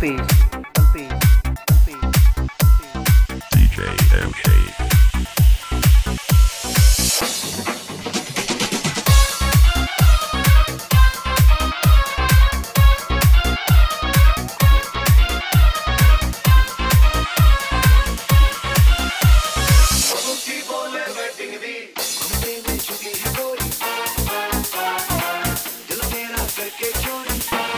Peace. Get your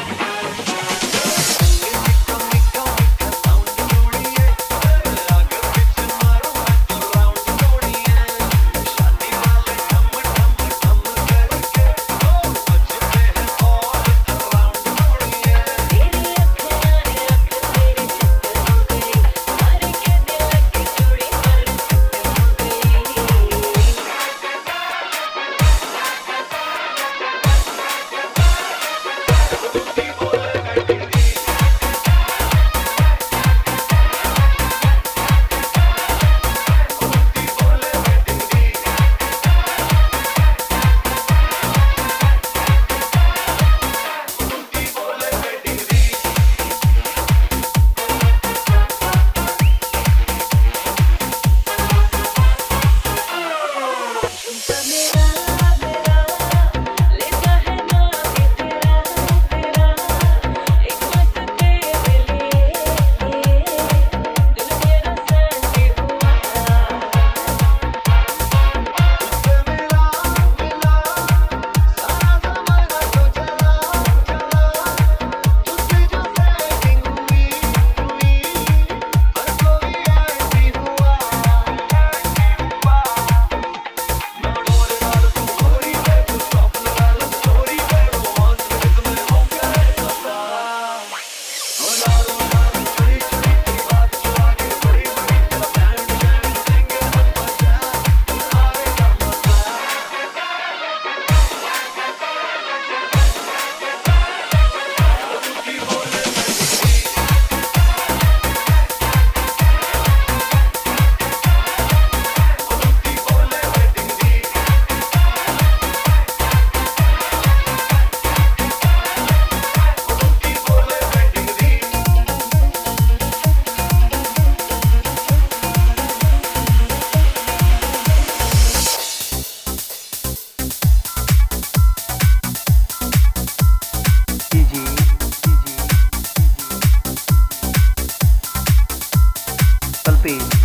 Be.